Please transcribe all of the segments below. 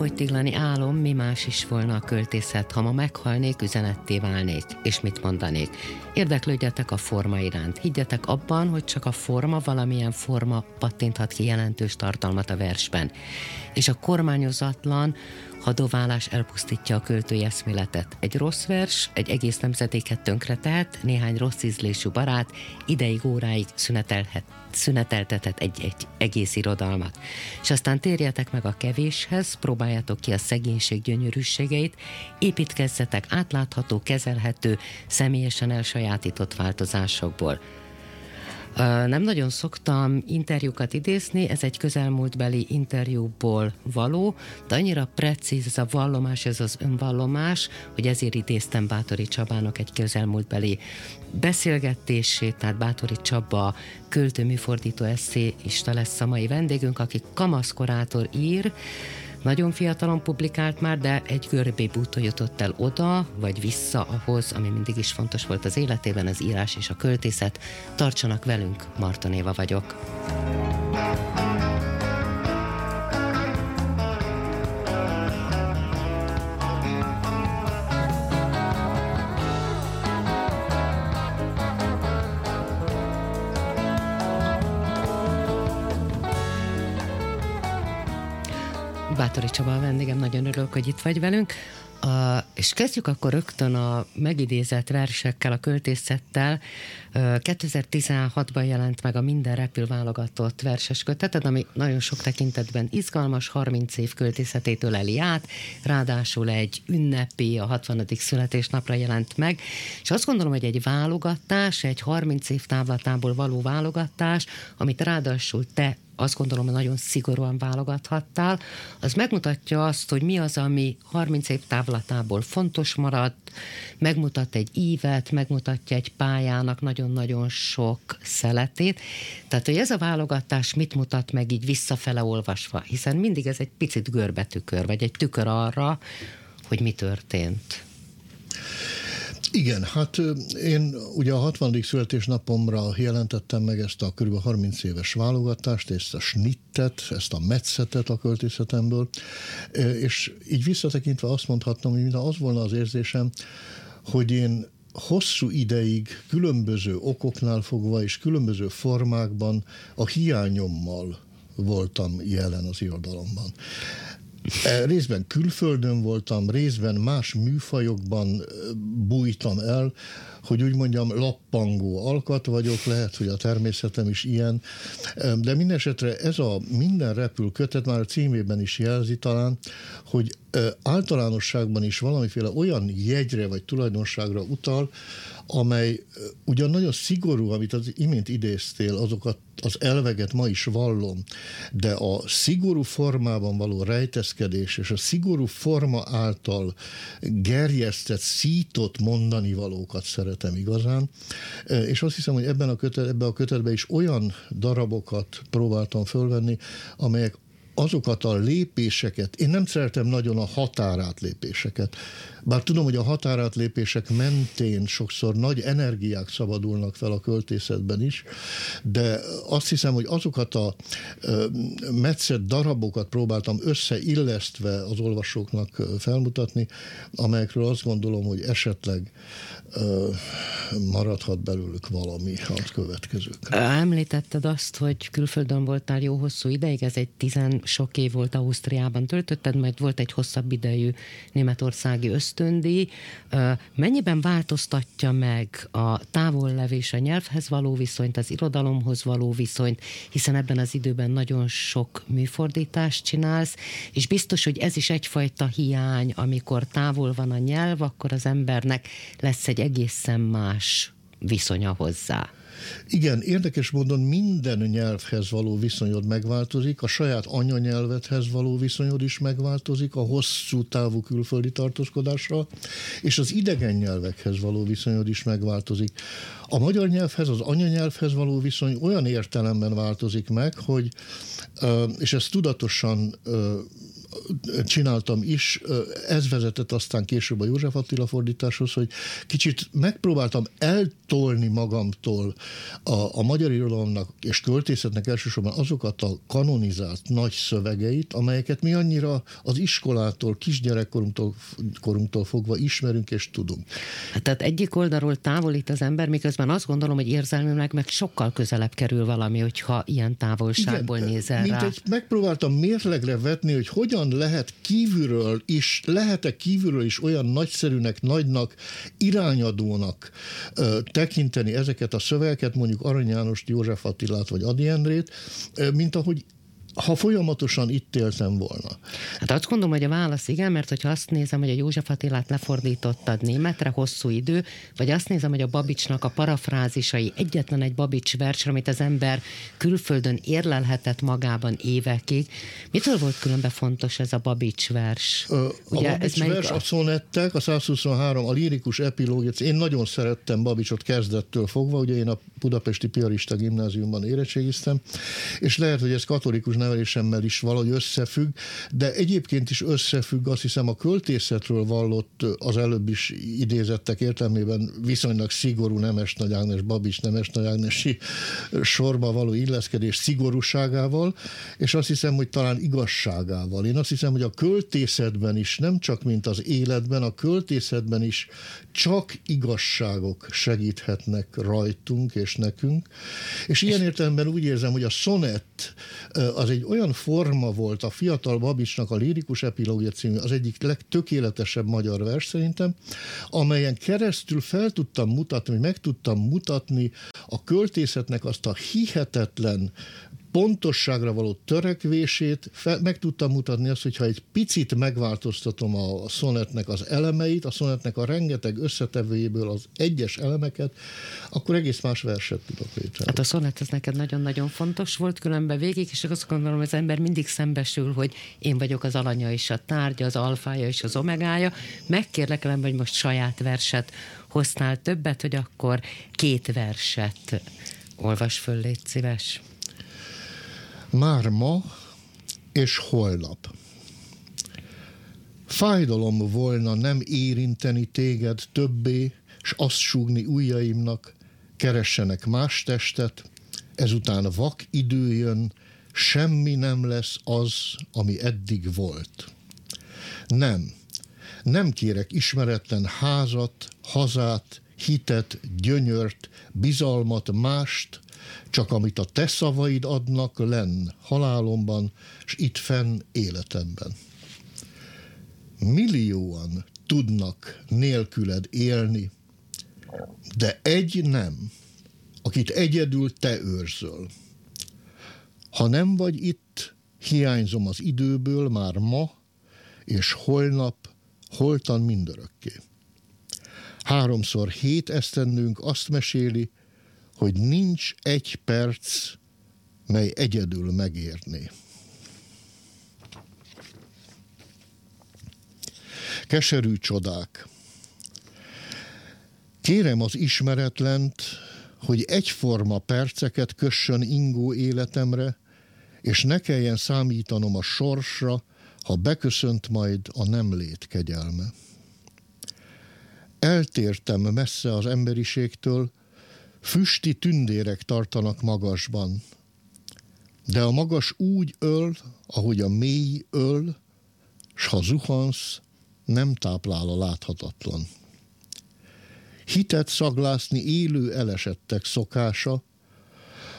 Egy életfogytiglani álom, mi más is volna a költészet, ha ma meghalnék, üzenetté válnék, és mit mondanék. Érdeklődjetek a forma iránt, higgyetek abban, hogy csak a forma, valamilyen forma pattinthat ki jelentős tartalmat a versben. És a kormányozatlan, hadoválás elpusztítja a költői eszméletet. Egy rossz vers, egy egész nemzetéket tönkretehet, néhány rossz ízlésű barát ideig, óráig szünetelhet, szüneteltetett egy-egy egész irodalmat. És aztán térjetek meg a kevéshez, próbáljátok ki a szegénység gyönyörűségeit, építkezzetek átlátható, kezelhető, személyesen elsajátított változásokból. Nem nagyon szoktam interjúkat idézni, ez egy közelmúltbeli interjúból való, de annyira precíz ez a vallomás, ez az önvallomás, hogy ezért idéztem Bátori Csabának egy közelmúltbeli beszélgetését, tehát Bátori Csaba költő műfordító eszéista lesz a mai vendégünk, aki kamaszkorától ír, nagyon fiatalon publikált már, de egy görbébb úton jutott el oda, vagy vissza ahhoz, ami mindig is fontos volt az életében, az írás és a költészet. Tartsanak velünk, Marton Éva vagyok. Bátori Csaba a vendégem, nagyon örülök, hogy itt vagy velünk. A, és kezdjük akkor rögtön a megidézett versekkel, a költészettel. 2016-ban jelent meg a Minden repül válogatott verses köteted, ami nagyon sok tekintetben izgalmas, 30 év költészetétől eli át, ráadásul egy ünnepi, a 60. születésnapra jelent meg, és azt gondolom, hogy egy válogatás, egy 30 év távlatából való válogatás, amit ráadásul te azt gondolom, hogy nagyon szigorúan válogathattál, az megmutatja azt, hogy mi az, ami 30 év távlatából fontos maradt, megmutat egy ívet, megmutatja egy pályának nagyon-nagyon sok szeletét. Tehát, hogy ez a válogatás mit mutat meg így visszafele olvasva, hiszen mindig ez egy picit görbetükör, vagy egy tükör arra, hogy mi történt. Igen, hát én ugye a 60. születésnapomra jelentettem meg ezt a kb. 30 éves válogatást, ezt a snittet, ezt a metszetet a költészetemből, és így visszatekintve azt mondhatnom, hogy az volna az érzésem, hogy én hosszú ideig különböző okoknál fogva és különböző formákban a hiányommal voltam jelen az irodalomban. Részben külföldön voltam, részben más műfajokban bújtam el, hogy úgy mondjam, lappangó alkat vagyok, lehet, hogy a természetem is ilyen, de minden esetre ez a minden repül kötet már a címében is jelzi talán, hogy általánosságban is valamiféle olyan jegyre vagy tulajdonságra utal, amely ugyan nagyon szigorú, amit az imént idéztél, azokat az elveket ma is vallom, de a szigorú formában való rejteszkedés és a szigorú forma által gerjesztett, szított mondani valókat szeretem igazán, és azt hiszem, hogy ebben a, kötet, ebben a kötetben is olyan darabokat próbáltam fölvenni, amelyek azokat a lépéseket, én nem szeretem nagyon a határátlépéseket, bár tudom, hogy a határátlépések mentén sokszor nagy energiák szabadulnak fel a költészetben is, de azt hiszem, hogy azokat a metszett darabokat próbáltam összeillesztve az olvasóknak felmutatni, amelyekről azt gondolom, hogy esetleg maradhat belőlük valami a következők. Említetted azt, hogy külföldön voltál jó hosszú ideig, ez egy tizen sok év volt Ausztriában töltötted, majd volt egy hosszabb idejű németországi ösztöndíj. Mennyiben változtatja meg a távollevés a nyelvhez való viszonyt, az irodalomhoz való viszonyt, hiszen ebben az időben nagyon sok műfordítást csinálsz, és biztos, hogy ez is egyfajta hiány, amikor távol van a nyelv, akkor az embernek lesz egy egészen más viszonya hozzá. Igen, érdekes módon minden nyelvhez való viszonyod megváltozik, a saját anyanyelvedhez való viszonyod is megváltozik, a hosszú távú külföldi tartózkodásra, és az idegen nyelvekhez való viszonyod is megváltozik. A magyar nyelvhez, az anyanyelvhez való viszony olyan értelemben változik meg, hogy, és ezt tudatosan csináltam is, ez vezetett aztán később a József Attila fordításhoz, hogy kicsit megpróbáltam eltolni magamtól a, a magyar irodalomnak és költészetnek elsősorban azokat a kanonizált nagy szövegeit, amelyeket mi annyira az iskolától, kisgyerekkorunktól korunktól fogva ismerünk és tudunk. Hát tehát egyik oldalról távolít az ember, miközben azt gondolom, hogy érzelmileg meg sokkal közelebb kerül valami, hogyha ilyen távolságból Igen, nézel mint rá. Egy, megpróbáltam mérlegre vetni, hogy hogyan hogyan lehet kívülről is, lehet-e kívülről is olyan nagyszerűnek, nagynak, irányadónak ö, tekinteni ezeket a szövegeket, mondjuk Arany Jánost, József Attilát vagy Adi Endrét, ö, mint ahogy ha folyamatosan itt éltem volna. Hát azt gondolom, hogy a válasz igen, mert hogyha azt nézem, hogy a József Attilát lefordítottad németre hosszú idő, vagy azt nézem, hogy a Babicsnak a parafrázisai egyetlen egy Babics vers, amit az ember külföldön érlelhetett magában évekig. Mitől volt különben fontos ez a Babics vers? Ö, Ugye, a Babics ez vers, a... a szonettek, a 123, a lirikus epilógiát, én nagyon szerettem Babicsot kezdettől fogva, ugye én a Budapesti Piarista gimnáziumban érettségiztem, és lehet, hogy ez katolikus nevelésemmel is valahogy összefügg, de egyébként is összefügg, azt hiszem a költészetről vallott az előbb is idézettek értelmében viszonylag szigorú Nemes Nagy Ágnes, Babics Nemes Nagy Ágnesi sorba való illeszkedés szigorúságával, és azt hiszem, hogy talán igazságával. Én azt hiszem, hogy a költészetben is, nem csak mint az életben, a költészetben is csak igazságok segíthetnek rajtunk és nekünk. És ilyen értelemben úgy érzem, hogy a sonett az egy olyan forma volt a fiatal Babicsnak a Lirikus Epilógia című, az egyik legtökéletesebb magyar vers szerintem, amelyen keresztül fel tudtam mutatni, meg tudtam mutatni a költészetnek azt a hihetetlen pontosságra való törekvését fel, meg tudtam mutatni azt, hogyha egy picit megváltoztatom a szonetnek az elemeit, a szonetnek a rengeteg összetevőjéből az egyes elemeket, akkor egész más verset tudok létrehozni. Hát a szonet ez neked nagyon-nagyon fontos volt különben végig, és azt gondolom, hogy az ember mindig szembesül, hogy én vagyok az alanya és a tárgya, az alfája és az omegája. Megkérlek el, hogy most saját verset hoztál többet, hogy akkor két verset olvas föl, légy szíves már ma és holnap. Fájdalom volna nem érinteni téged többé, s azt súgni ujjaimnak, keressenek más testet, ezután vak idő jön, semmi nem lesz az, ami eddig volt. Nem, nem kérek ismeretlen házat, hazát, hitet, gyönyört, bizalmat, mást, csak amit a te szavaid adnak lenn halálomban, és itt fenn életemben. Millióan tudnak nélküled élni, de egy nem, akit egyedül te őrzöl. Ha nem vagy itt, hiányzom az időből már ma, és holnap, holtan mindörökké. Háromszor hét esztendőnk azt meséli, hogy nincs egy perc, mely egyedül megérné. Keserű csodák. Kérem az ismeretlent, hogy egyforma perceket kössön ingó életemre, és ne kelljen számítanom a sorsra, ha beköszönt majd a nem lét kegyelme. Eltértem messze az emberiségtől, Füsti tündérek tartanak magasban, de a magas úgy öl, ahogy a mély öl, s ha zuhansz, nem táplál a láthatatlan. Hitet szaglászni élő elesettek szokása,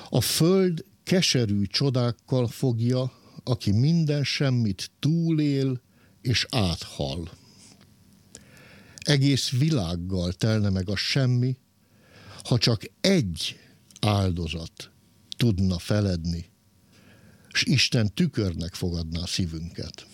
a föld keserű csodákkal fogja, aki minden semmit túlél és áthal. Egész világgal telne meg a semmi, ha csak egy áldozat tudna feledni, és Isten tükörnek fogadná a szívünket.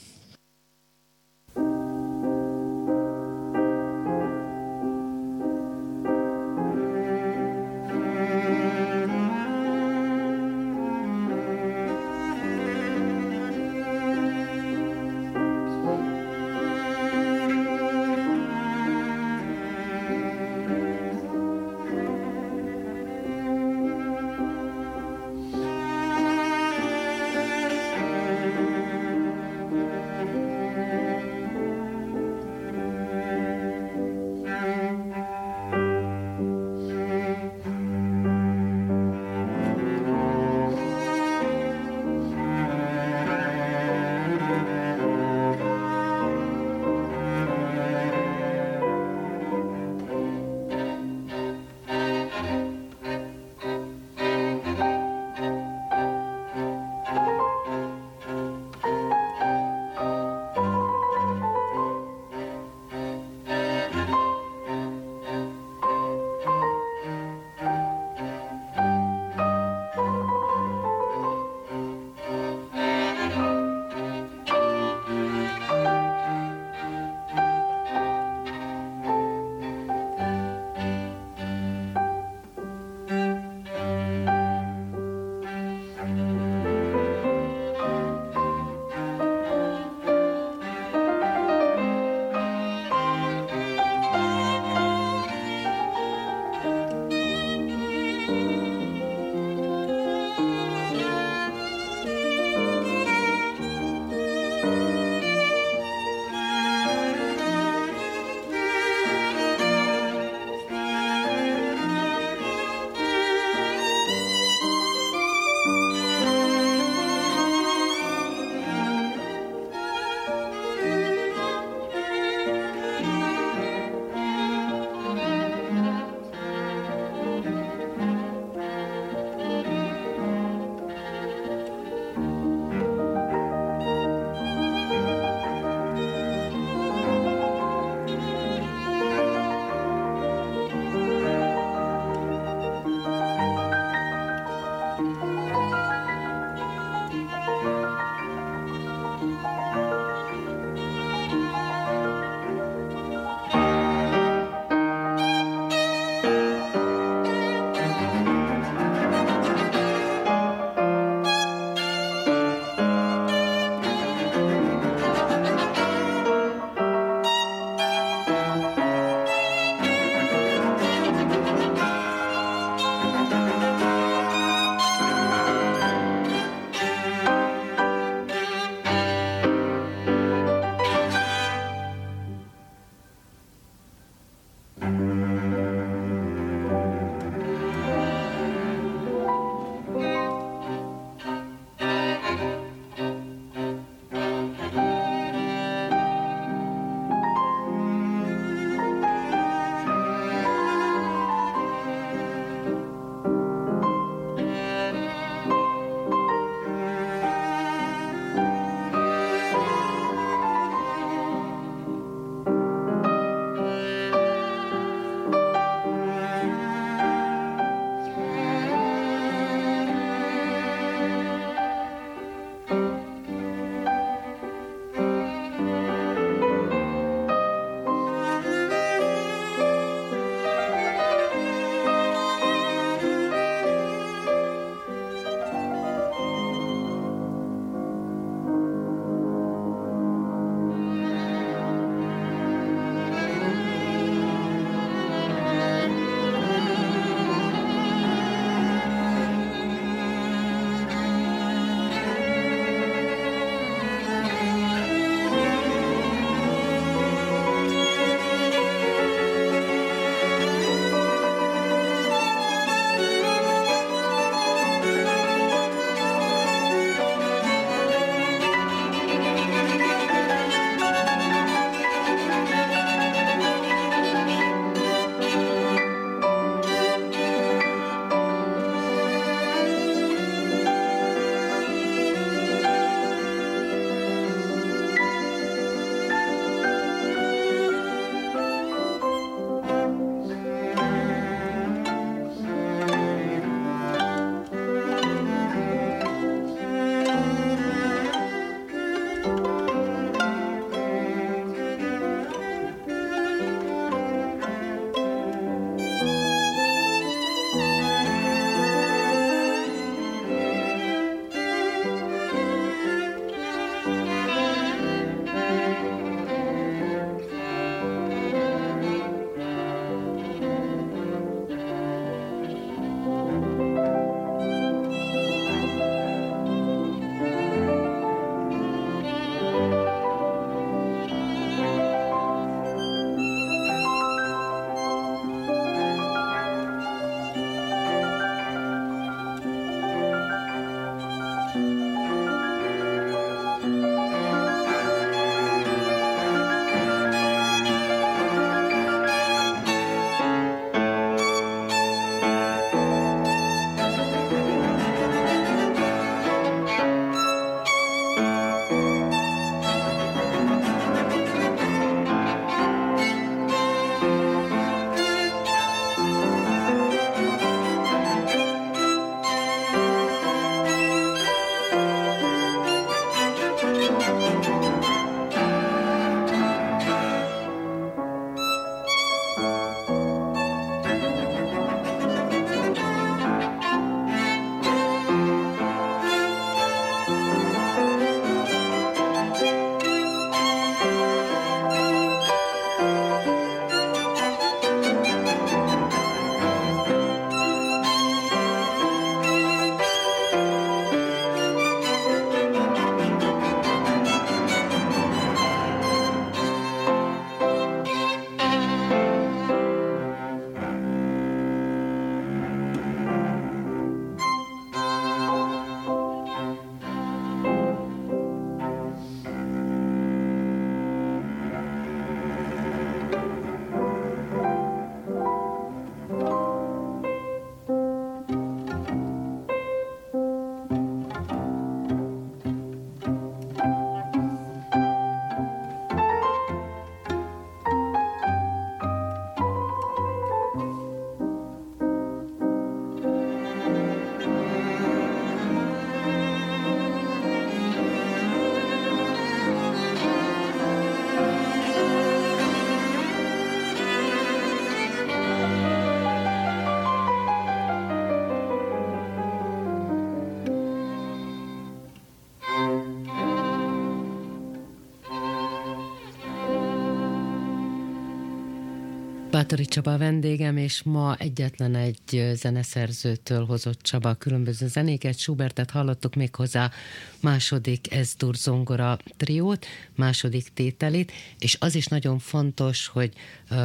Bátori Csaba a vendégem, és ma egyetlen egy zeneszerzőtől hozott Csaba különböző zenéket. Schubertet hallottuk még hozzá második Ezdur zongora triót, második tételét, és az is nagyon fontos, hogy uh,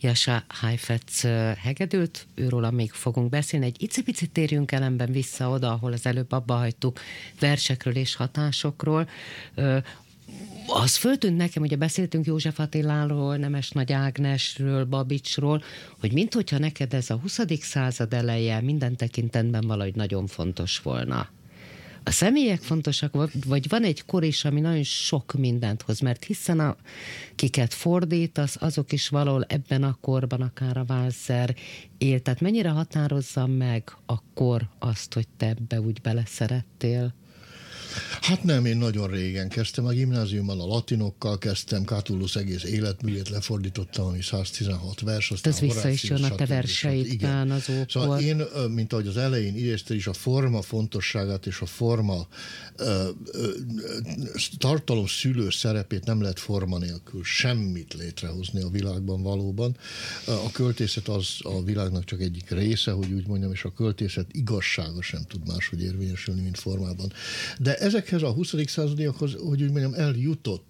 Jasa Heifetz hegedült, őróla még fogunk beszélni. Egy icipicit térjünk elemben vissza oda, ahol az előbb abba hagytuk versekről és hatásokról. Uh, az föltűnt nekem, ugye beszéltünk József Attiláról, Nemes Nagy Ágnesről, Babicsról, hogy minthogyha neked ez a 20. század eleje minden tekintetben valahogy nagyon fontos volna. A személyek fontosak, vagy van egy kor is, ami nagyon sok mindent hoz, mert hiszen a, kiket fordítasz, azok is valahol ebben a korban akár a válszer él. Tehát mennyire határozza meg a kor azt, hogy te ebbe úgy beleszerettél? Hát nem, én nagyon régen kezdtem a gimnáziumban, a latinokkal kezdtem, Catullus egész életművét lefordítottam, ami 116 vers. Aztán Ez vissza is jön a te verseidben az ókor. Szóval én, mint ahogy az elején idézte is, a forma fontosságát és a forma ö, ö, tartalom szülő szerepét nem lehet forma nélkül semmit létrehozni a világban valóban. A költészet az a világnak csak egyik része, hogy úgy mondjam, és a költészet igazsága sem tud máshogy érvényesülni, mint formában. De ezekhez a 20. századiakhoz, hogy úgy mondjam,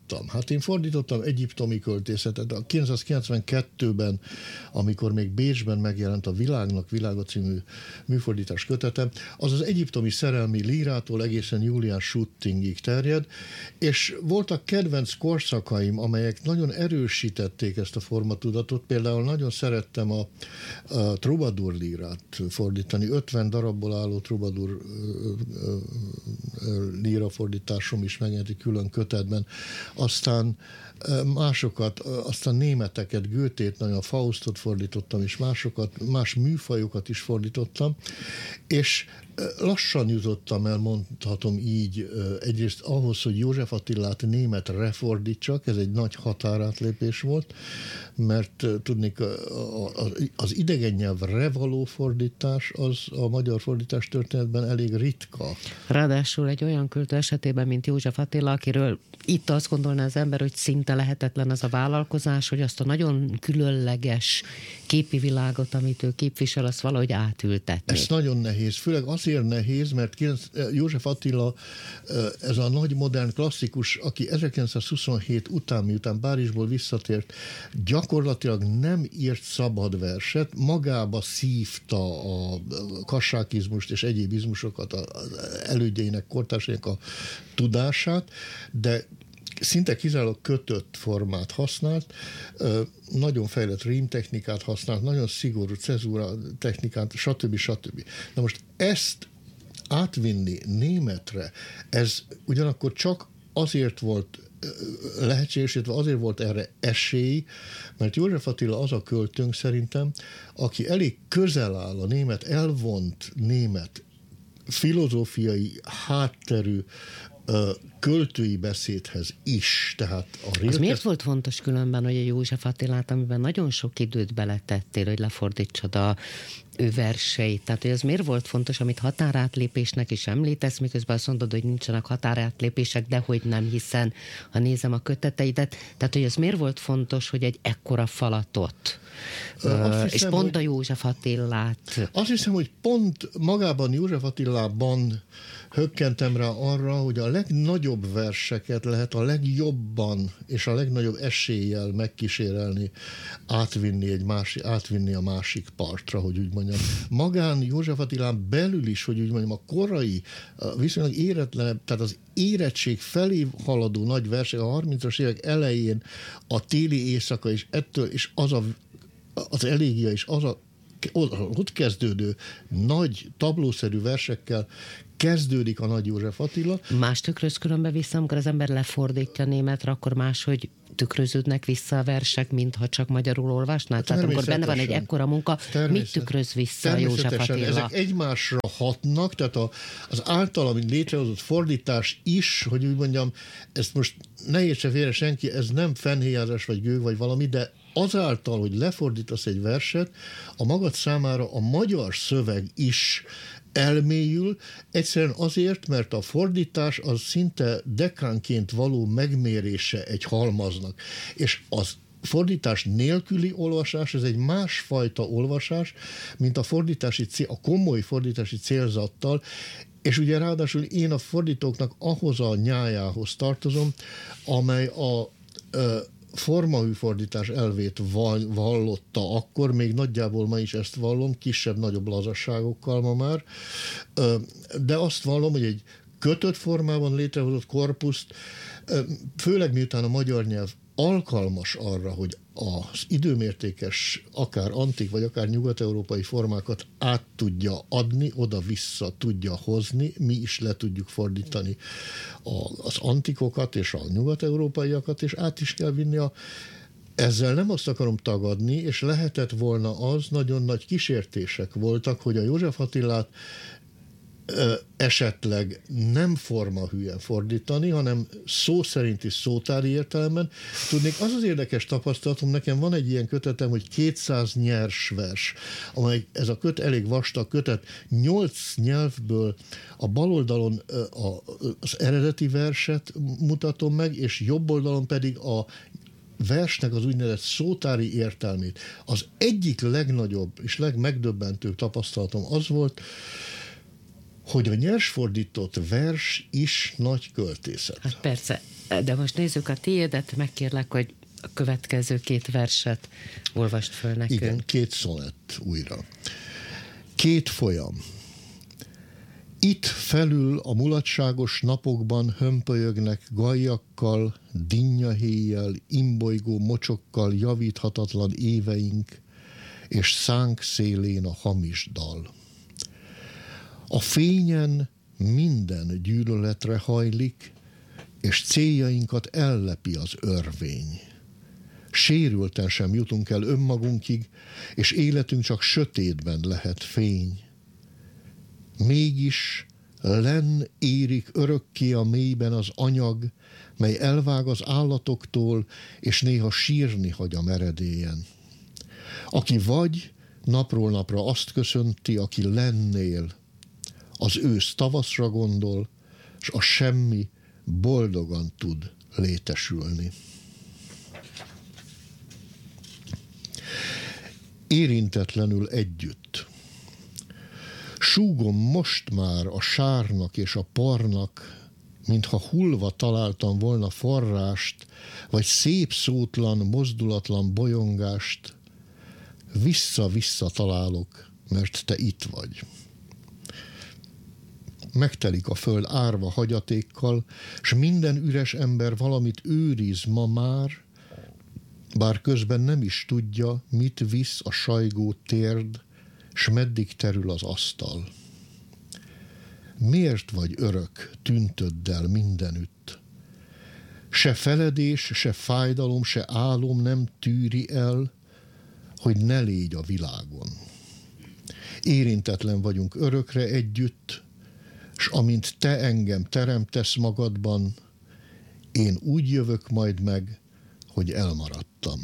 eljutottam. Hát én fordítottam egyiptomi költészetet. A 1992-ben, amikor még Bécsben megjelent a Világnak Világa című műfordítás kötetem, az az egyiptomi szerelmi lírától egészen Julian Schuttingig terjed, és voltak kedvenc korszakaim, amelyek nagyon erősítették ezt a formatudatot. Például nagyon szerettem a, a Troubadour lírát fordítani. 50 darabból álló Troubadour líra fordításom is megjelent külön kötetben. Aztán másokat, aztán németeket, Götét, nagyon Faustot fordítottam, és másokat, más műfajokat is fordítottam, és lassan jutottam el, mondhatom így, egyrészt ahhoz, hogy József Attilát német refordítsak, ez egy nagy határátlépés volt, mert tudnék, az idegen nyelvre való fordítás az a magyar fordítás történetben elég ritka. Ráadásul egy olyan költő esetében, mint József Attila, akiről itt azt gondolná az ember, hogy szinte lehetetlen az a vállalkozás, hogy azt a nagyon különleges képi világot, amit ő képvisel, azt valahogy átültetni. Ez nagyon nehéz, főleg azért nehéz, mert József Attila ez a nagy modern klasszikus, aki 1927 után, miután Párizsból visszatért, gyakorlatilag nem írt szabad verset, magába szívta a kassákizmust és egyéb izmusokat az elődjeinek, kortársainak a tudását, de szinte kizárólag kötött formát használt, nagyon fejlett rím technikát használt, nagyon szigorú cezúra technikát, stb. stb. Na most ezt átvinni németre, ez ugyanakkor csak azért volt lehetséges, illetve azért volt erre esély, mert József Attila az a költőnk szerintem, aki elég közel áll a német, elvont német filozófiai hátterű költői beszédhez is. Tehát a Az miért volt fontos különben, hogy a József Attilát, amiben nagyon sok időt beletettél, hogy lefordítsad a ő verseit. Tehát, hogy az miért volt fontos, amit határátlépésnek is említesz, miközben azt mondod, hogy nincsenek határátlépések, de hogy nem, hiszen ha nézem a köteteidet, tehát, hogy az miért volt fontos, hogy egy ekkora falatot hiszem, és pont hogy, a József Attilát. Azt hiszem, hogy pont magában József Attilában hökkentem rá arra, hogy a legnagyobb verseket lehet a legjobban és a legnagyobb eséllyel megkísérelni, átvinni, egy másik, átvinni a másik partra, hogy úgy mondjam. Magán József Attilán belül is, hogy úgy mondjam, a korai, viszonylag éretlenebb, tehát az érettség felé haladó nagy versek a 30-as évek elején a téli éjszaka és ettől, és az a, az elégia és az a ott kezdődő nagy tablószerű versekkel kezdődik a Nagy József Attila. Más tükröz különbe vissza, amikor az ember lefordítja németre, akkor máshogy tükröződnek vissza a versek, mintha csak magyarul olvasnál? Tehát amikor benne van egy ekkora munka, mit tükröz vissza a József Attila? Ezek egymásra hatnak, tehát a, az általam létrehozott fordítás is, hogy úgy mondjam, ezt most ne értse félre senki, ez nem fennhéjázás vagy gő vagy valami, de azáltal, hogy lefordítasz egy verset, a magad számára a magyar szöveg is elmélyül, egyszerűen azért, mert a fordítás az szinte dekánként való megmérése egy halmaznak, és az fordítás nélküli olvasás, ez egy másfajta olvasás, mint a fordítási cél, a komoly fordítási célzattal, és ugye ráadásul én a fordítóknak ahhoz a nyájához tartozom, amely a formahű fordítás elvét vallotta akkor, még nagyjából ma is ezt vallom, kisebb-nagyobb lazasságokkal ma már, de azt vallom, hogy egy kötött formában létrehozott korpuszt, főleg miután a magyar nyelv alkalmas arra, hogy az időmértékes, akár antik, vagy akár nyugat-európai formákat át tudja adni, oda-vissza tudja hozni, mi is le tudjuk fordítani az antikokat és a nyugat-európaiakat, és át is kell vinni a ezzel nem azt akarom tagadni, és lehetett volna az, nagyon nagy kísértések voltak, hogy a József Attilát esetleg nem formahűen fordítani, hanem szó szerinti szótári értelemben. Tudnék, az az érdekes tapasztalatom, nekem van egy ilyen kötetem, hogy 200 nyers vers, amely ez a köt elég vastag kötet, 8 nyelvből a bal oldalon az eredeti verset mutatom meg, és jobb oldalon pedig a versnek az úgynevezett szótári értelmét. Az egyik legnagyobb és legmegdöbbentőbb tapasztalatom az volt, hogy a nyersfordított vers is nagy költészet. Hát persze, de most nézzük a tiédet, megkérlek, hogy a következő két verset olvast föl nekünk. Igen, két szonett újra. Két folyam. Itt felül a mulatságos napokban hömpölyögnek gajakkal, dinnyahéjjel, imbolygó mocsokkal javíthatatlan éveink, és szánk szélén a hamis dal. A fényen minden gyűlöletre hajlik, és céljainkat ellepi az örvény. Sérülten sem jutunk el önmagunkig, és életünk csak sötétben lehet fény. Mégis len érik örökké a mélyben az anyag, mely elvág az állatoktól, és néha sírni hagy a meredélyen. Aki vagy, napról napra azt köszönti, aki lennél, az ősz tavaszra gondol, és a semmi boldogan tud létesülni. Érintetlenül együtt. Súgom most már a sárnak és a parnak, mintha hullva találtam volna forrást, vagy szép szótlan, mozdulatlan bolyongást, vissza-vissza találok, mert te itt vagy megtelik a föld árva hagyatékkal, és minden üres ember valamit őriz ma már, bár közben nem is tudja, mit visz a sajgó térd, s meddig terül az asztal. Miért vagy örök tüntöddel mindenütt? Se feledés, se fájdalom, se álom nem tűri el, hogy ne légy a világon. Érintetlen vagyunk örökre együtt, és amint te engem teremtesz magadban, én úgy jövök majd meg, hogy elmaradtam.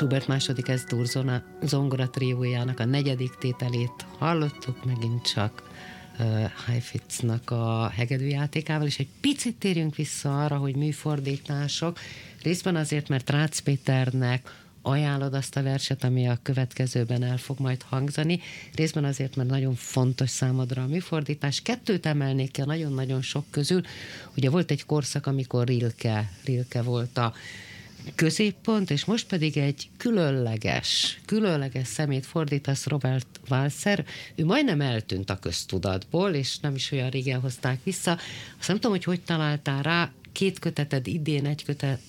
Schubert második ez Durzona zongora triójának a negyedik tételét hallottuk megint csak uh, Heifetznak a hegedűjátékával, és egy picit térjünk vissza arra, hogy műfordítások, részben azért, mert Rácz Péternek ajánlod azt a verset, ami a következőben el fog majd hangzani. Részben azért, mert nagyon fontos számodra a műfordítás. Kettőt emelnék ki nagyon-nagyon sok közül. Ugye volt egy korszak, amikor Rilke, Rilke volt a középpont, és most pedig egy különleges, különleges szemét fordítasz Robert Walser. Ő majdnem eltűnt a köztudatból, és nem is olyan régen hozták vissza. Azt nem tudom, hogy hogy találtál rá, két köteted idén, egy kötet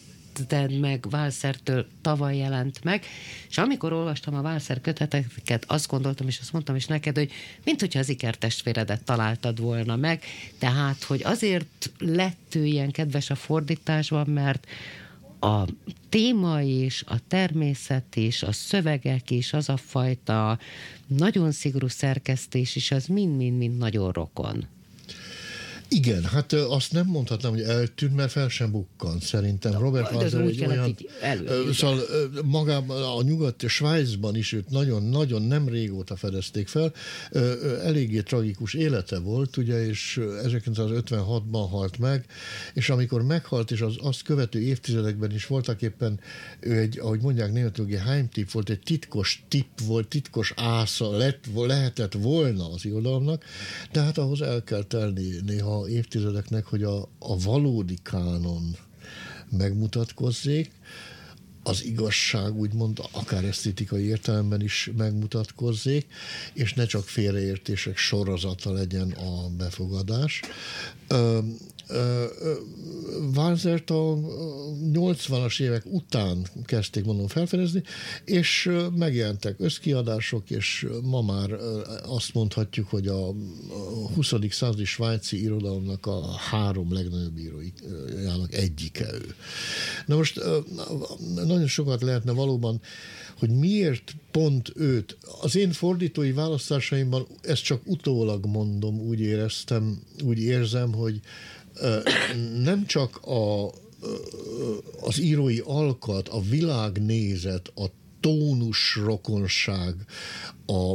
meg Válszertől tavaly jelent meg, és amikor olvastam a Válszer köteteket, azt gondoltam, és azt mondtam is neked, hogy mint hogyha az ikertestvéredet találtad volna meg, tehát, hogy azért lett ő ilyen kedves a fordításban, mert a téma is, a természet is, a szövegek is, az a fajta nagyon szigorú szerkesztés is, az mind-mind-mind nagyon rokon. Igen, hát azt nem mondhatnám, hogy eltűnt, mert fel sem bukkan szerintem. Robert Walser egy olyan... Elő, szóval magában a nyugat Svájcban is őt nagyon-nagyon nem régóta fedezték fel. Eléggé tragikus élete volt, ugye, és 1956-ban halt meg, és amikor meghalt, és az azt követő évtizedekben is voltak éppen, ő egy, ahogy mondják németül, Heimtip volt, egy titkos tip volt, titkos ásza lett, lehetett volna az irodalomnak, de hát ahhoz el kell telni néha évtizedeknek, hogy a, a valódi kánon megmutatkozzék, az igazság úgymond akár esztétikai értelemben is megmutatkozzék, és ne csak félreértések sorozata legyen a befogadás. Walzert a 80-as évek után kezdték mondom felfedezni, és megjelentek összkiadások, és ma már azt mondhatjuk, hogy a 20. századi svájci irodalomnak a három legnagyobb írójának egyike ő. Na most nagyon sokat lehetne valóban hogy miért pont őt. Az én fordítói választásaimban ezt csak utólag mondom, úgy éreztem, úgy érzem, hogy nem csak a, az írói alkat, a világnézet, a tónus rokonság, a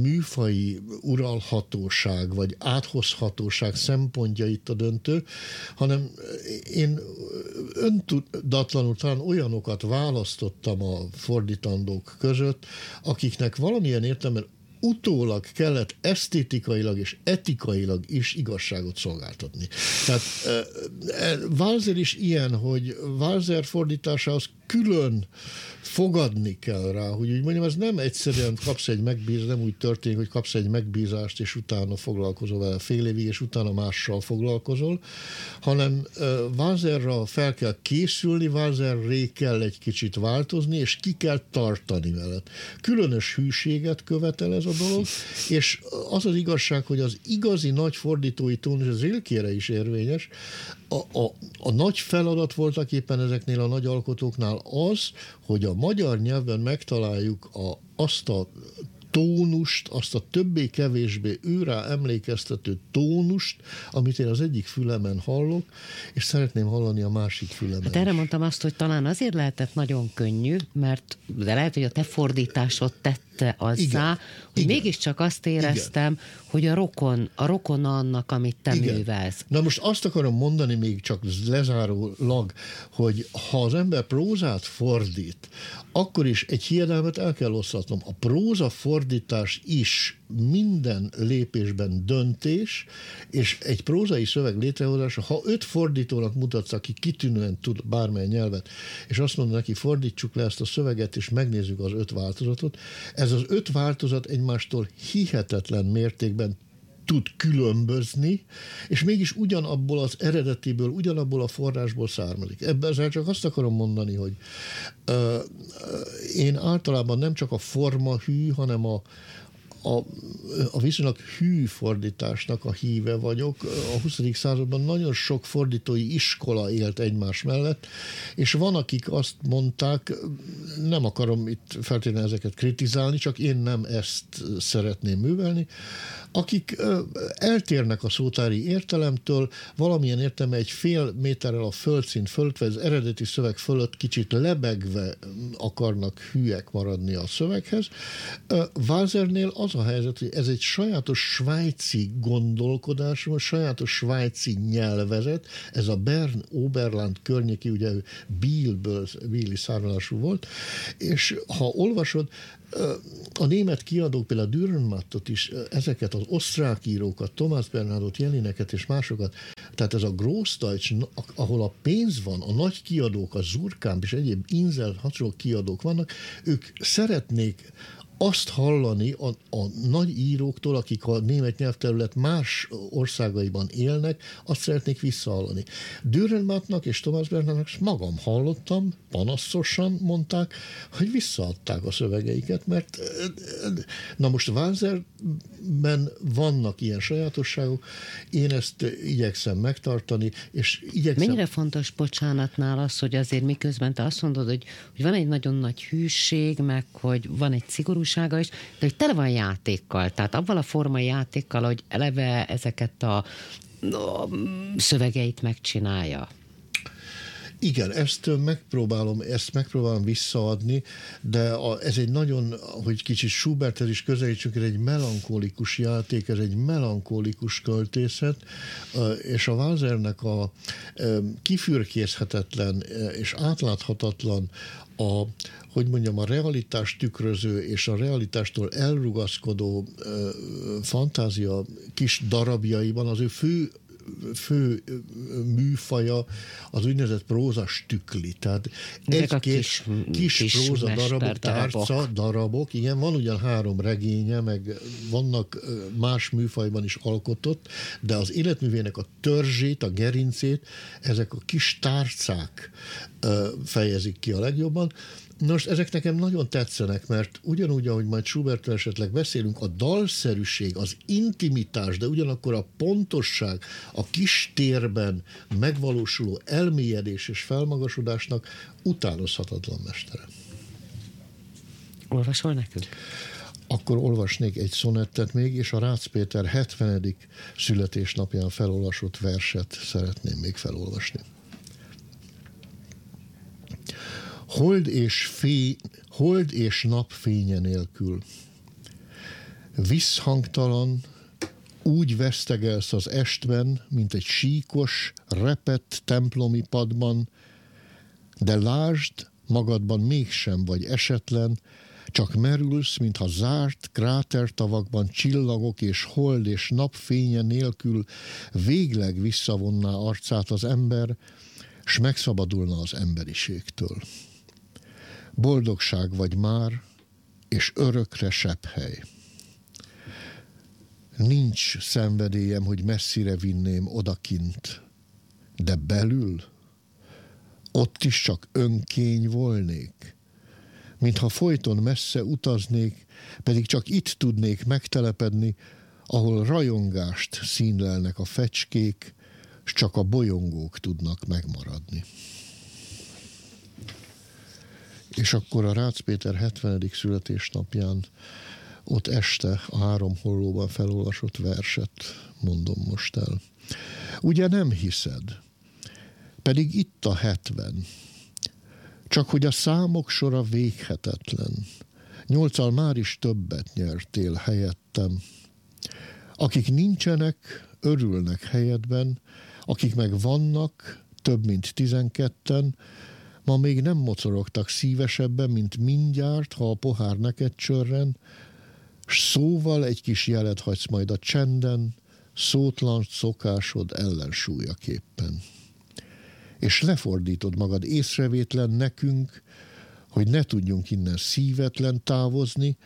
műfai uralhatóság vagy áthozhatóság szempontjait a döntő, hanem én öntudatlanul talán olyanokat választottam a fordítandók között, akiknek valamilyen értelemben utólag kellett esztétikailag és etikailag is igazságot szolgáltatni. Tehát Walzer is ilyen, hogy Walzer fordításához külön fogadni kell rá, hogy úgy mondjam, ez nem egyszerűen kapsz egy megbízást, nem úgy történik, hogy kapsz egy megbízást, és utána foglalkozol vele fél évig, és utána mással foglalkozol, hanem Vázerra fel kell készülni, Vázerré kell egy kicsit változni, és ki kell tartani veled. Különös hűséget követel ez a dolog, és az az igazság, hogy az igazi nagy fordítói tónus, az Rilkére is érvényes, a, a, a nagy feladat voltak éppen ezeknél a nagy alkotóknál az, hogy a magyar nyelven megtaláljuk a, azt a tónust, azt a többé-kevésbé őrá emlékeztető tónust, amit én az egyik fülemen hallok, és szeretném hallani a másik fülemen. Hát erre mondtam azt, hogy talán azért lehetett nagyon könnyű, mert de lehet, hogy a te fordításod tette azzá, Igen. hogy Igen. mégiscsak azt éreztem, Igen. hogy a rokon, a rokon annak, amit te Igen. művelsz. Na most azt akarom mondani még csak lezárólag, hogy ha az ember prózát fordít, akkor is egy hiedelmet el kell oszlatnom. A próza fordítás is minden lépésben döntés, és egy prózai szöveg létrehozása, ha öt fordítónak mutatsz, aki kitűnően tud bármely nyelvet, és azt mondja neki, fordítsuk le ezt a szöveget, és megnézzük az öt változatot, ez az öt változat egymástól hihetetlen mértékben tud különbözni, és mégis ugyanabból az eredetiből, ugyanabból a forrásból származik. Ebben csak azt akarom mondani, hogy uh, én általában nem csak a forma hű, hanem a, a, a viszonylag hű fordításnak a híve vagyok. A 20. században nagyon sok fordítói iskola élt egymás mellett, és van, akik azt mondták, nem akarom itt feltétlenül ezeket kritizálni, csak én nem ezt szeretném művelni, akik eltérnek a szótári értelemtől, valamilyen értelme egy fél méterrel a földszint fölött, vagy az eredeti szöveg fölött kicsit lebegve akarnak hűek maradni a szöveghez. Walzernél az a helyzet, hogy ez egy sajátos svájci gondolkodás, vagy sajátos svájci nyelvezet, ez a Bern Oberland környéki, ugye Bielből, Bieli származású volt, és ha olvasod, a német kiadók, például Dürrenmattot is, ezeket az osztrák írókat, Thomas Bernhardot, Jelineket és másokat, tehát ez a Grossdeutsch, ahol a pénz van, a nagy kiadók, a Zurkamp és egyéb Inzel hasonló kiadók vannak, ők szeretnék azt hallani a, a nagy íróktól, akik a német nyelvterület más országaiban élnek, azt szeretnék visszahallani. Dürrenmattnak és Thomas Bernhardnak magam hallottam, panaszosan mondták, hogy visszaadták a szövegeiket, mert na most Walzerben vannak ilyen sajátosságok, én ezt igyekszem megtartani, és igyekszem... Mennyire fontos, bocsánatnál az, hogy azért miközben te azt mondod, hogy, hogy van egy nagyon nagy hűség, meg hogy van egy szigorúság, tanulsága is, de hogy tele van játékkal, tehát abban a formai játékkal, hogy eleve ezeket a, a szövegeit megcsinálja. Igen, ezt megpróbálom, ezt megpróbálom visszaadni, de a, ez egy nagyon, hogy kicsit Schuberthez is közelítsünk, ez egy melankolikus játék, ez egy melankolikus költészet, és a Walzernek a kifürkészhetetlen és átláthatatlan a, hogy mondjam, a realitás tükröző és a realitástól elrugaszkodó ö, fantázia kis darabjaiban az ő fő fő műfaja az úgynevezett prózas tükli. Tehát egy-két kis, kis, kis próza darabok, tárca, darabok, igen, van ugyan három regénye, meg vannak más műfajban is alkotott, de az életművének a törzsét, a gerincét ezek a kis tárcák fejezik ki a legjobban. Nos, ezek nekem nagyon tetszenek, mert ugyanúgy, ahogy majd schubert esetleg beszélünk, a dalszerűség, az intimitás, de ugyanakkor a pontosság, a kis térben megvalósuló elmélyedés és felmagasodásnak utánozhatatlan mestere. Olvasol nekünk? Akkor olvasnék egy szonettet még, és a Rácz Péter 70. születésnapján felolvasott verset szeretném még felolvasni. Hold és, fé, hold és nap fénye nélkül. Visszhangtalan, úgy vesztegelsz az estben, mint egy síkos, repett templomi padban, de lásd, magadban mégsem vagy esetlen, csak merülsz, mintha zárt krátertavakban csillagok és hold és napfénye nélkül végleg visszavonná arcát az ember, s megszabadulna az emberiségtől. Boldogság vagy már, és örökre sebb hely. Nincs szenvedélyem, hogy messzire vinném odakint, de belül ott is csak önkény volnék, mintha folyton messze utaznék, pedig csak itt tudnék megtelepedni, ahol rajongást színlelnek a fecskék, s csak a bolyongók tudnak megmaradni és akkor a Rácz Péter 70. születésnapján ott este a három hollóban felolvasott verset mondom most el. Ugye nem hiszed, pedig itt a hetven. Csak hogy a számok sora véghetetlen. Nyolcal már is többet nyertél helyettem. Akik nincsenek, örülnek helyedben, akik meg vannak, több mint tizenketten, Ma még nem mocorogtak szívesebben, mint mindjárt, ha a pohár neked csörren, s szóval egy kis jelet hagysz majd a csenden, szótlan szokásod ellensúlyaképpen. És lefordítod magad észrevétlen nekünk, hogy ne tudjunk innen szívetlen távozni,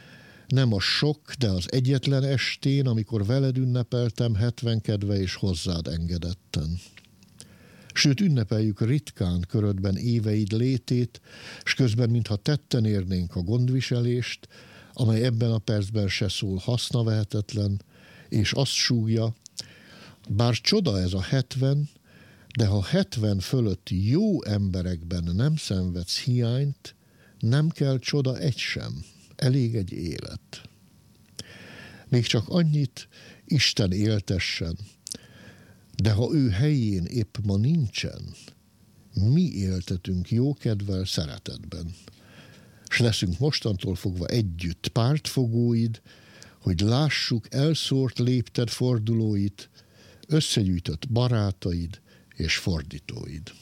nem a sok, de az egyetlen estén, amikor veled ünnepeltem hetvenkedve és hozzád engedetten. Sőt, ünnepeljük ritkán körödben éveid létét, s közben, mintha tetten érnénk a gondviselést, amely ebben a percben se szól hasznavehetetlen, és azt súgja, bár csoda ez a hetven, de ha hetven fölötti jó emberekben nem szenvedsz hiányt, nem kell csoda egy sem, elég egy élet. Még csak annyit Isten éltessen, de ha ő helyén épp ma nincsen, mi éltetünk jókedvel, szeretetben. S leszünk mostantól fogva együtt pártfogóid, hogy lássuk elszórt lépted fordulóit, összegyűjtött barátaid és fordítóid.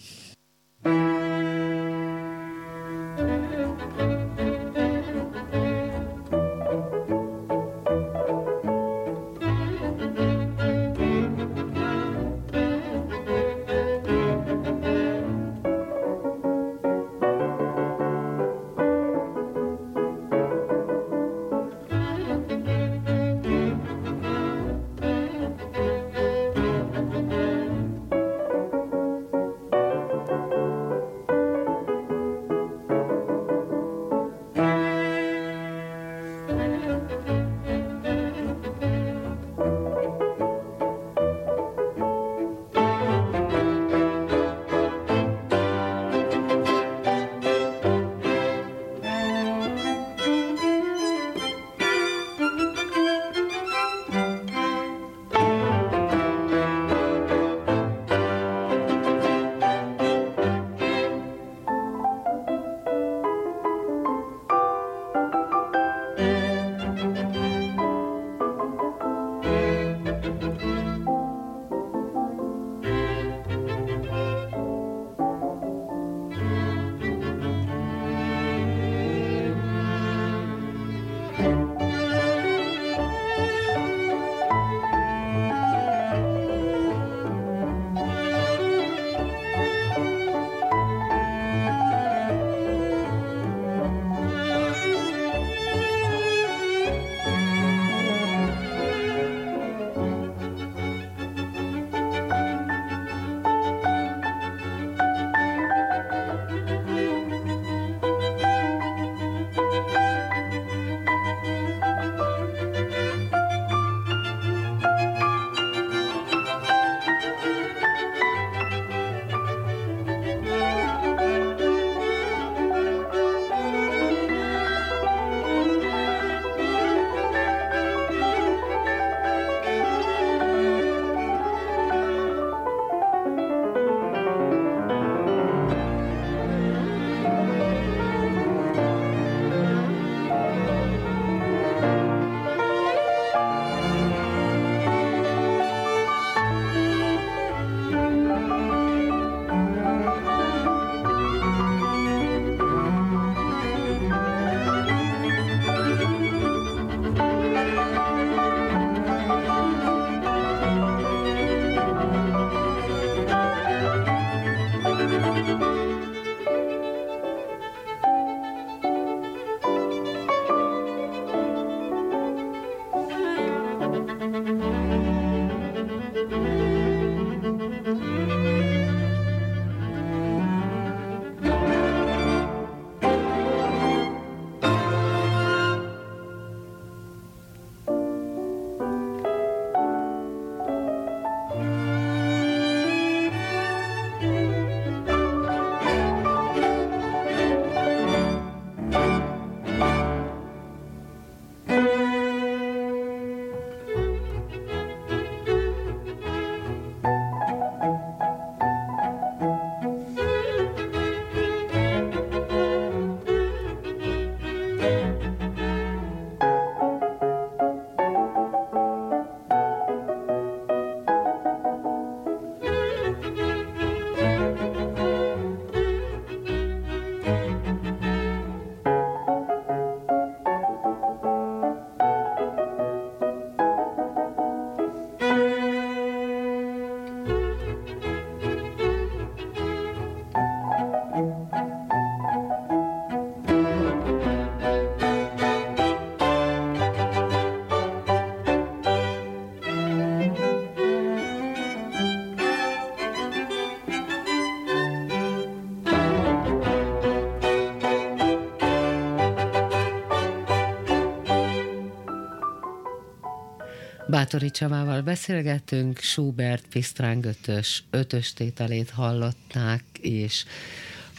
Bátori Csabával beszélgettünk, Schubert Pistráng ötös, ötös tételét hallották, és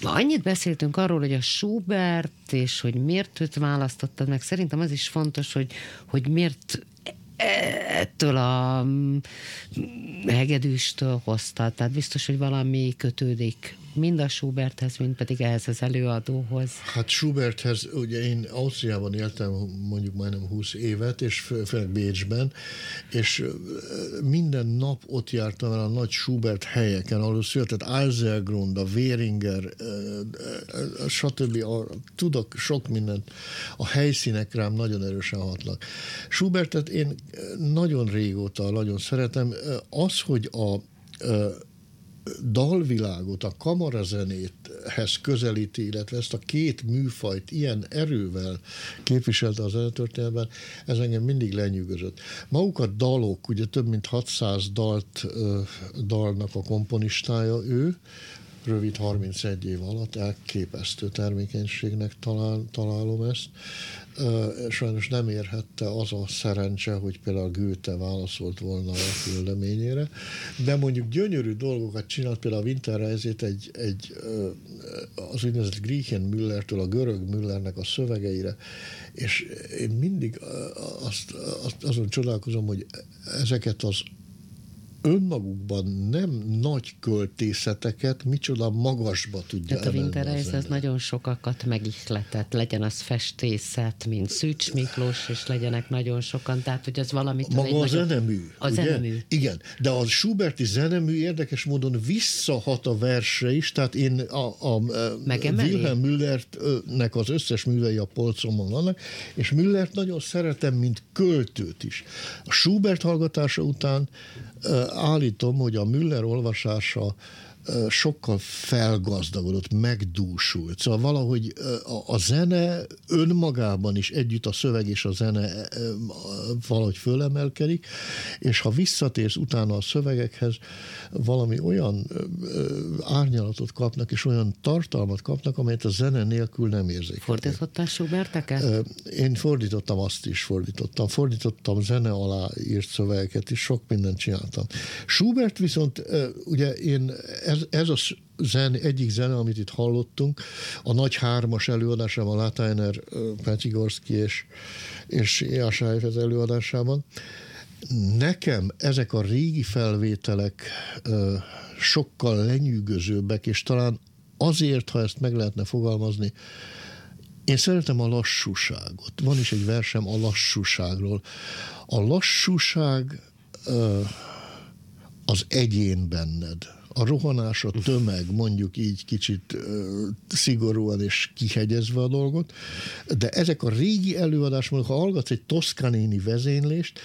Ma annyit beszéltünk arról, hogy a Schubert, és hogy miért őt választottad meg. Szerintem az is fontos, hogy, hogy miért ettől a mm, hegedűstől hozta. Tehát biztos, hogy valami kötődik mind a Schuberthez, mind pedig ehhez az előadóhoz. Hát Schuberthez, ugye én Ausztriában éltem mondjuk majdnem 20 évet, és főleg Bécsben, és minden nap ott jártam el a nagy Schubert helyeken, ahol született Alzergrund, a Weringer, stb. Tudok sok mindent. A helyszínek rám nagyon erősen hatnak. Schubertet én nagyon régóta nagyon szeretem. Az, hogy a dalvilágot, a kamarazenéthez közelíti, illetve ezt a két műfajt ilyen erővel képviselte az zenetörténetben, ez engem mindig lenyűgözött. Maguk a dalok, ugye több mint 600 dalt, dalnak a komponistája ő, rövid 31 év alatt elképesztő termékenységnek talál, találom ezt sajnos nem érhette az a szerencse, hogy például Goethe válaszolt volna a küldeményére, de mondjuk gyönyörű dolgokat csinált, például a Winterreisét egy, egy az úgynevezett Griechen Müllertől a görög Müllernek a szövegeire, és én mindig azt, azt, azon csodálkozom, hogy ezeket az önmagukban nem nagy költészeteket, micsoda magasba tudja Tehát a Winterreis ez nagyon sokakat megihletett, legyen az festészet, mint Szűcs Miklós, és legyenek nagyon sokan, tehát hogy az valamit... Maga a zenemű. A ugye? zenemű. Igen, de a Schuberti zenemű érdekes módon visszahat a verse is, tehát én a, a, a Wilhelm Müllernek az összes művei a polcomon vannak, és Müllert nagyon szeretem, mint költőt is. A Schubert hallgatása után állítom, hogy a Müller olvasása sokkal felgazdagodott, megdúsult. Szóval valahogy a, a zene önmagában is együtt a szöveg és a zene valahogy fölemelkedik, és ha visszatérsz utána a szövegekhez, valami olyan árnyalatot kapnak, és olyan tartalmat kapnak, amelyet a zene nélkül nem érzik. Fordítottál Schuberteket? Én fordítottam azt is, fordítottam. Fordítottam zene alá írt szövegeket is, sok mindent csináltam. Schubert viszont, ugye én ez, ez a zen, egyik zene, amit itt hallottunk, a nagy hármas előadásában, Lateiner, Petigorski és, és Jasájf előadásában, nekem ezek a régi felvételek sokkal lenyűgözőbbek, és talán azért, ha ezt meg lehetne fogalmazni, én szeretem a lassúságot. Van is egy versem a lassúságról. A lassúság az egyén benned a rohanás, a tömeg, mondjuk így kicsit szigorúan és kihegyezve a dolgot, de ezek a régi előadások, ha hallgatsz egy toszkanini vezénylést,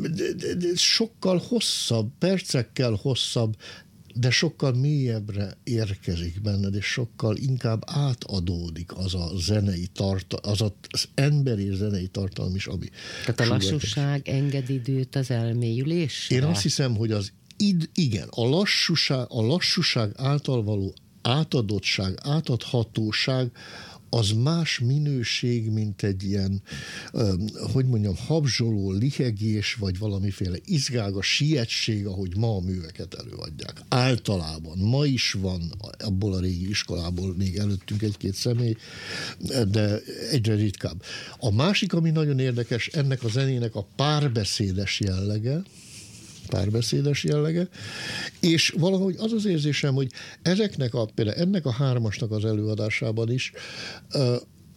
de, de, de sokkal hosszabb, percekkel hosszabb, de sokkal mélyebbre érkezik benned, és sokkal inkább átadódik az a zenei tartalom, az az emberi zenei tartalom is, ami... Tehát a lassúság enged időt az elmélyülésre? Én azt hiszem, hogy az id, igen, a lassúság, a lassúság által való átadottság, átadhatóság az más minőség, mint egy ilyen, hogy mondjam, habzsoló lihegés, vagy valamiféle izgága sietség, ahogy ma a műveket előadják. Általában. Ma is van abból a régi iskolából még előttünk egy-két személy, de egyre ritkább. A másik, ami nagyon érdekes, ennek a zenének a párbeszédes jellege, párbeszédes jellege, és valahogy az az érzésem, hogy ezeknek a, például ennek a hármasnak az előadásában is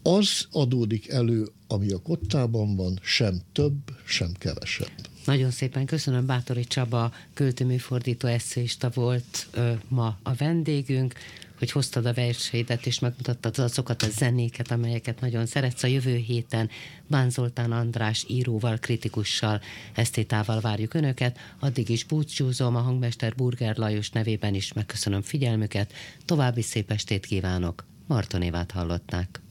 az adódik elő, ami a kottában van, sem több, sem kevesebb. Nagyon szépen köszönöm, Bátori Csaba, költőműfordító eszéista volt ö, ma a vendégünk hogy hoztad a verseidet, és megmutattad azokat a zenéket, amelyeket nagyon szeretsz. A jövő héten Bán Zoltán András íróval, kritikussal, esztétával várjuk Önöket. Addig is búcsúzom a hangmester Burger Lajos nevében is megköszönöm figyelmüket. További szép estét kívánok. Marton Évát hallották.